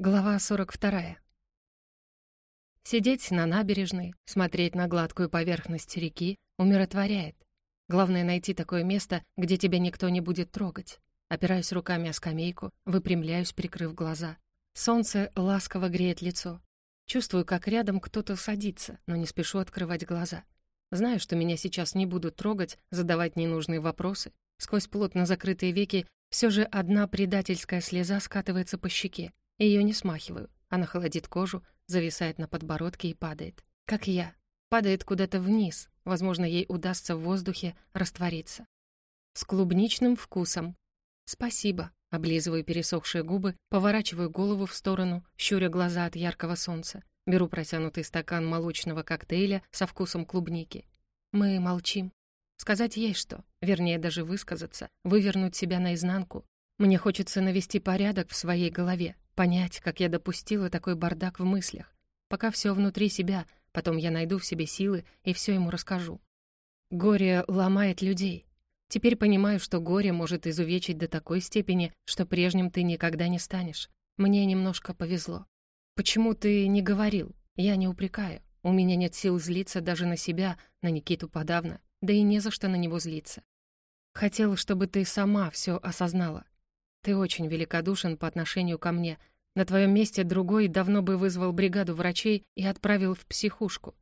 Глава 42. Сидеть на набережной, смотреть на гладкую поверхность реки умиротворяет. Главное — найти такое место, где тебя никто не будет трогать. Опираюсь руками о скамейку, выпрямляюсь, прикрыв глаза. Солнце ласково греет лицо. Чувствую, как рядом кто-то садится, но не спешу открывать глаза. Знаю, что меня сейчас не будут трогать, задавать ненужные вопросы. Сквозь плотно закрытые веки все же одна предательская слеза скатывается по щеке. Ее не смахиваю. Она холодит кожу, зависает на подбородке и падает. Как я. Падает куда-то вниз. Возможно, ей удастся в воздухе раствориться. С клубничным вкусом. Спасибо. Облизываю пересохшие губы, поворачиваю голову в сторону, щуря глаза от яркого солнца. Беру протянутый стакан молочного коктейля со вкусом клубники. Мы молчим. Сказать ей что, вернее, даже высказаться, вывернуть себя наизнанку. Мне хочется навести порядок в своей голове, Понять, как я допустила такой бардак в мыслях. Пока все внутри себя, потом я найду в себе силы и все ему расскажу. Горе ломает людей. Теперь понимаю, что горе может изувечить до такой степени, что прежним ты никогда не станешь. Мне немножко повезло. Почему ты не говорил? Я не упрекаю. У меня нет сил злиться даже на себя, на Никиту подавно, да и не за что на него злиться. Хотел, чтобы ты сама все осознала. Ты очень великодушен по отношению ко мне. На твоем месте другой давно бы вызвал бригаду врачей и отправил в психушку.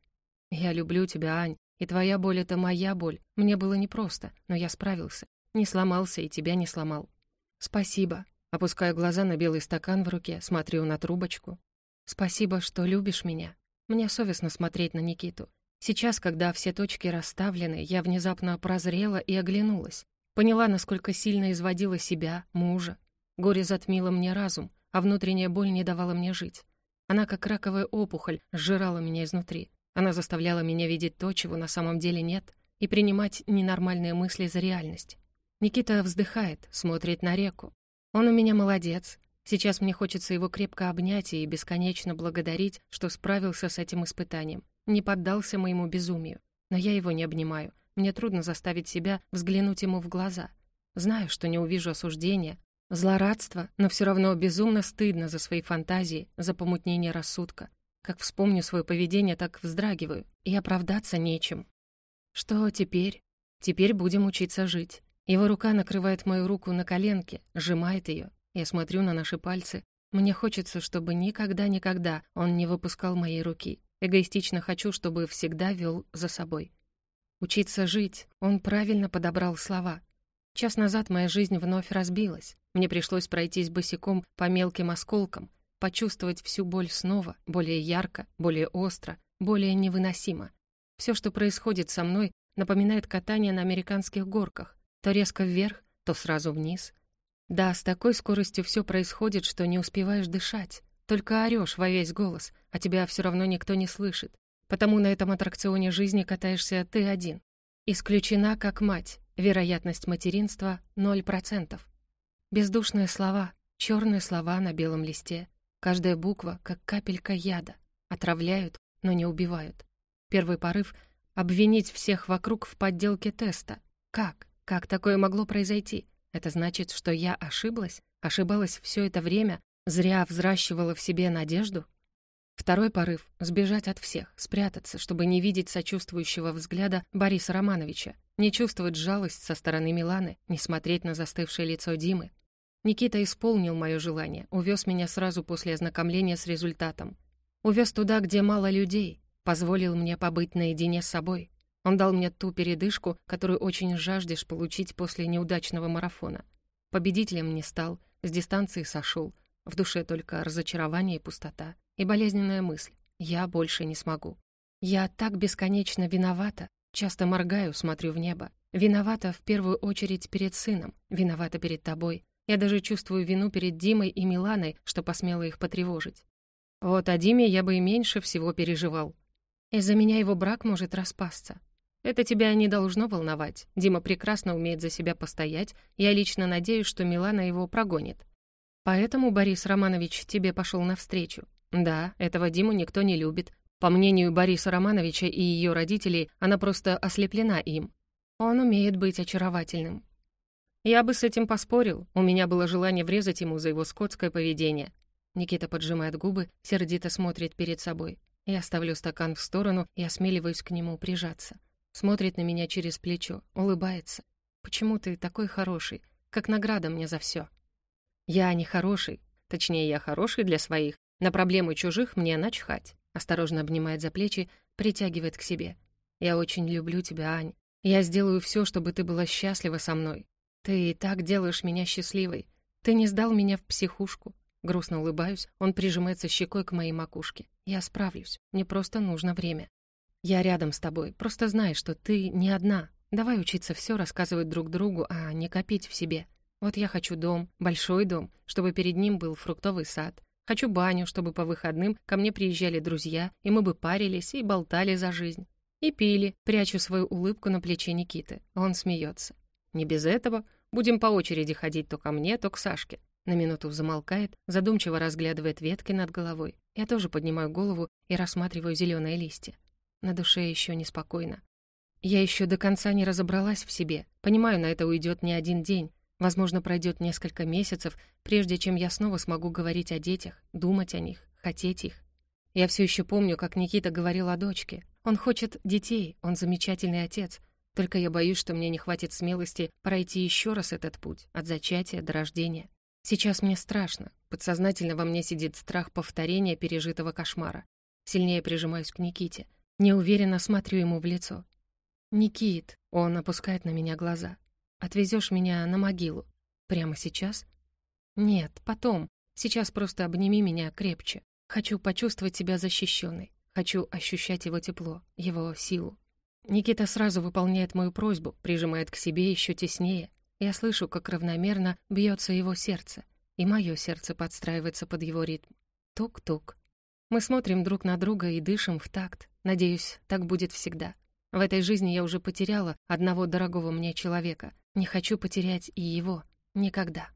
Я люблю тебя, Ань, и твоя боль — это моя боль. Мне было непросто, но я справился. Не сломался и тебя не сломал. Спасибо. Опускаю глаза на белый стакан в руке, смотрю на трубочку. Спасибо, что любишь меня. Мне совестно смотреть на Никиту. Сейчас, когда все точки расставлены, я внезапно прозрела и оглянулась. Поняла, насколько сильно изводила себя, мужа. Горе затмило мне разум, а внутренняя боль не давала мне жить. Она, как раковая опухоль, сжирала меня изнутри. Она заставляла меня видеть то, чего на самом деле нет, и принимать ненормальные мысли за реальность. Никита вздыхает, смотрит на реку. Он у меня молодец. Сейчас мне хочется его крепко обнять и бесконечно благодарить, что справился с этим испытанием, не поддался моему безумию. Но я его не обнимаю, мне трудно заставить себя взглянуть ему в глаза. Знаю, что не увижу осуждения, злорадства, но все равно безумно стыдно за свои фантазии, за помутнение рассудка. Как вспомню свое поведение, так вздрагиваю, и оправдаться нечем. Что теперь? Теперь будем учиться жить. Его рука накрывает мою руку на коленке, сжимает ее. Я смотрю на наши пальцы. Мне хочется, чтобы никогда-никогда он не выпускал моей руки. Эгоистично хочу, чтобы всегда вел за собой. Учиться жить. Он правильно подобрал слова. Час назад моя жизнь вновь разбилась. Мне пришлось пройтись босиком по мелким осколкам, почувствовать всю боль снова, более ярко, более остро, более невыносимо. Все, что происходит со мной, напоминает катание на американских горках. То резко вверх, то сразу вниз. Да, с такой скоростью все происходит, что не успеваешь дышать. Только орешь во весь голос, а тебя все равно никто не слышит. Потому на этом аттракционе жизни катаешься ты один. Исключена как мать. Вероятность материнства — 0%. Бездушные слова, черные слова на белом листе. Каждая буква, как капелька яда. Отравляют, но не убивают. Первый порыв — обвинить всех вокруг в подделке теста. Как? Как такое могло произойти? Это значит, что я ошиблась? Ошибалась все это время? Зря взращивала в себе надежду? Второй порыв — сбежать от всех, спрятаться, чтобы не видеть сочувствующего взгляда Бориса Романовича, не чувствовать жалость со стороны Миланы, не смотреть на застывшее лицо Димы. Никита исполнил мое желание, увез меня сразу после ознакомления с результатом. Увез туда, где мало людей, позволил мне побыть наедине с собой. Он дал мне ту передышку, которую очень жаждешь получить после неудачного марафона. Победителем не стал, с дистанции сошел, в душе только разочарование и пустота и болезненная мысль «я больше не смогу». Я так бесконечно виновата, часто моргаю, смотрю в небо. Виновата в первую очередь перед сыном, виновата перед тобой. Я даже чувствую вину перед Димой и Миланой, что посмела их потревожить. Вот о Диме я бы и меньше всего переживал. Из-за меня его брак может распасться. Это тебя не должно волновать. Дима прекрасно умеет за себя постоять. Я лично надеюсь, что Милана его прогонит. Поэтому Борис Романович тебе пошел навстречу. Да, этого Диму никто не любит. По мнению Бориса Романовича и ее родителей, она просто ослеплена им. Он умеет быть очаровательным. Я бы с этим поспорил, у меня было желание врезать ему за его скотское поведение. Никита поджимает губы, сердито смотрит перед собой. Я ставлю стакан в сторону и осмеливаюсь к нему прижаться. Смотрит на меня через плечо, улыбается. «Почему ты такой хороший? Как награда мне за все. «Я не хороший. Точнее, я хороший для своих. На проблемы чужих мне начхать». Осторожно обнимает за плечи, притягивает к себе. «Я очень люблю тебя, Ань. Я сделаю все, чтобы ты была счастлива со мной. Ты и так делаешь меня счастливой. Ты не сдал меня в психушку». Грустно улыбаюсь, он прижимается щекой к моей макушке. «Я справлюсь. Мне просто нужно время. Я рядом с тобой. Просто знай, что ты не одна. Давай учиться все рассказывать друг другу, а не копить в себе. Вот я хочу дом, большой дом, чтобы перед ним был фруктовый сад. Хочу баню, чтобы по выходным ко мне приезжали друзья, и мы бы парились и болтали за жизнь. И пили, прячу свою улыбку на плече Никиты. Он смеется. Не без этого. Будем по очереди ходить то ко мне, то к Сашке. На минуту замолкает, задумчиво разглядывает ветки над головой. Я тоже поднимаю голову и рассматриваю зеленые листья. На душе еще неспокойно. Я еще до конца не разобралась в себе. Понимаю, на это уйдет не один день. Возможно, пройдет несколько месяцев, прежде чем я снова смогу говорить о детях, думать о них, хотеть их. Я все еще помню, как Никита говорил о дочке. Он хочет детей, он замечательный отец. Только я боюсь, что мне не хватит смелости пройти еще раз этот путь, от зачатия до рождения. Сейчас мне страшно. Подсознательно во мне сидит страх повторения пережитого кошмара. Сильнее прижимаюсь к Никите. Неуверенно смотрю ему в лицо. «Никит», — он опускает на меня глаза, — «отвезёшь меня на могилу? Прямо сейчас?» «Нет, потом. Сейчас просто обними меня крепче. Хочу почувствовать себя защищенной. Хочу ощущать его тепло, его силу». Никита сразу выполняет мою просьбу, прижимает к себе еще теснее. Я слышу, как равномерно бьется его сердце, и мое сердце подстраивается под его ритм. Тук-тук. Мы смотрим друг на друга и дышим в такт. Надеюсь, так будет всегда. В этой жизни я уже потеряла одного дорогого мне человека. Не хочу потерять и его. Никогда.